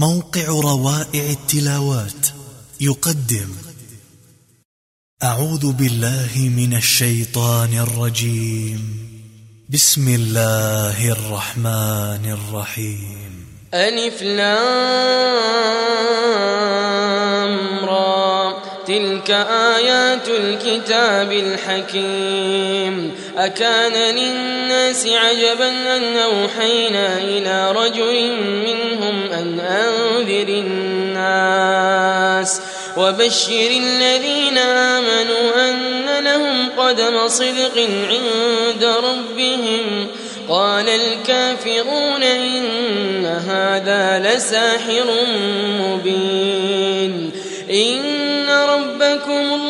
موقع روائع التلاوات. يقدم. أعوذ بالله من الشيطان الرجيم. بسم الله الرحمن الرحيم. ألف لام را. تلك آيات الكتاب الحكيم. أكان للناس عجبا أن أوحينا إلى رجل منهم أن أنذر الناس وبشر الذين آمنوا أن لهم قدم صدق عند ربهم. قال الكافرون إن هذا لساحر مبين. إن ربكم الله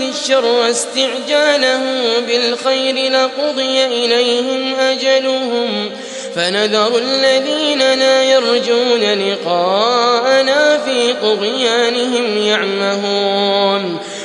للناس الشر استعجاله بالخير لقضي إليهم أجلهم فنذر الذين لا يرجون لقاءنا في طغيانهم يعمهون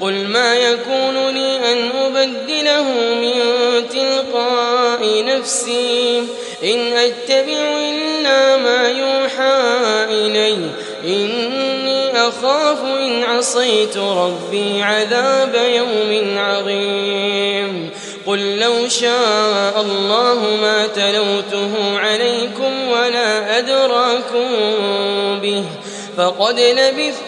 قل ما يكون لي أن أبدله من تلقاء نفسي. إن أتبع إلا ما يوحى إلي. إني أخاف إن عصيت ربي عذاب يوم عظيم. قل لو شاء الله ما تلوته عليكم ولا أدراكم به. فقد لبثت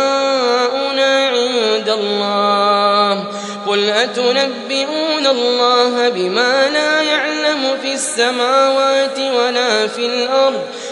الله. قل أتنبئون الله بما لا يعلم في السماوات ولا في الأرض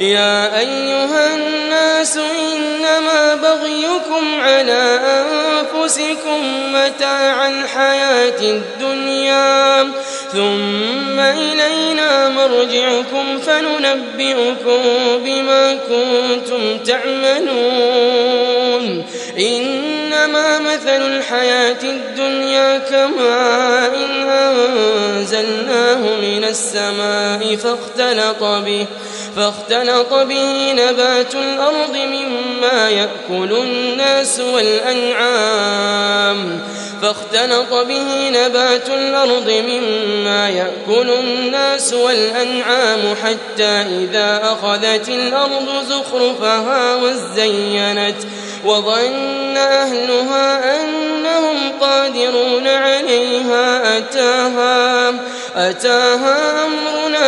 يا أيها الناس إنما بغيكم على أنفسكم متاع الحياة الدنيا ثم إلينا مرجعكم فننبئكم بما كنتم تعملون. إنما مثل الحياة الدنيا كماء إن أنزلناه من السماء فاختلط به. فاختلط به نبات الأرض مما يأكل الناس والأنعام. فاختلط به نبات الأرض مما يأكل الناس والأنعام حتى إذا أخذت الأرض زخرفها وزينت. وظن أهلها أنهم قادرون عليها. أتاها أتاها أمرنا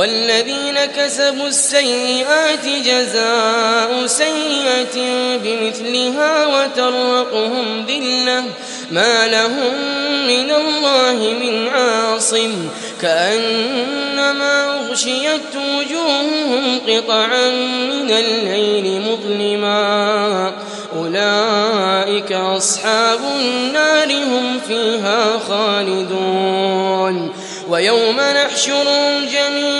والذين كسبوا السيئات جزاء سيئة بمثلها وترقهم ذلة ما لهم من الله من عاصم كأنما أغشيت وجوههم قطعا من الليل مظلما أولئك أصحاب النار هم فيها خالدون ويوم نحشرهم جميعا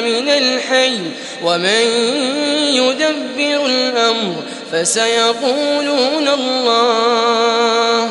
من الحي ومن يدبر الأمر فسيقولون الله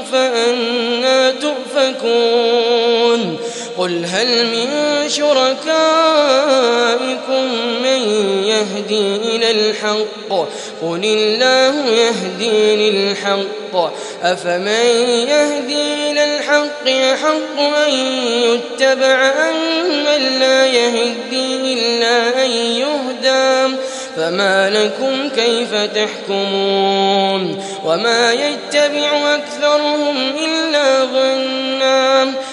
قل هل من شركائكم من يهدي إلى الحق؟ قل الله يهدي للحق. أفمن يهدي إلى الحق يحق أن يتبع أم من لا يهدي إلا أن يهدى؟ فما لكم كيف تحكمون؟ وما يتبع أكثرهم إلا ظنا.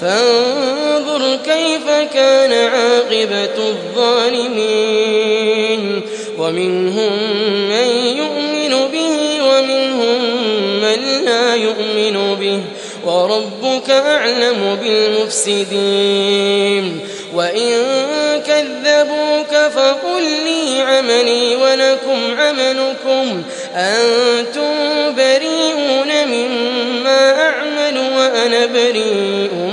فانظر كيف كان عاقبة الظالمين. ومنهم من يؤمن به ومنهم من لا يؤمن به. وربك أعلم بالمفسدين. وإن كذبوك فقل لي عملي ولكم عملكم. أنتم بريئون مما أعمل وأنا بريء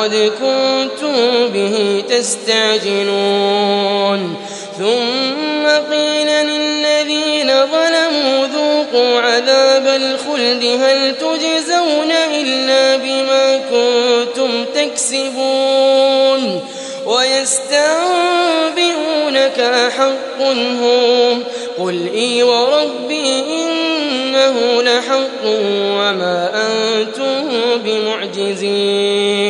وقد كنتم به تستعجلون. ثم قيل للذين ظلموا ذوقوا عذاب الخلد هل تجزون إلا بما كنتم تكسبون؟ ويستنبئونك أحق هم. قل إي وربي إنه لحق وما أنتم بمعجزين.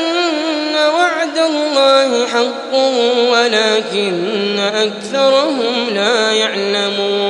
حق ولكن أكثرهم لا يعلمون.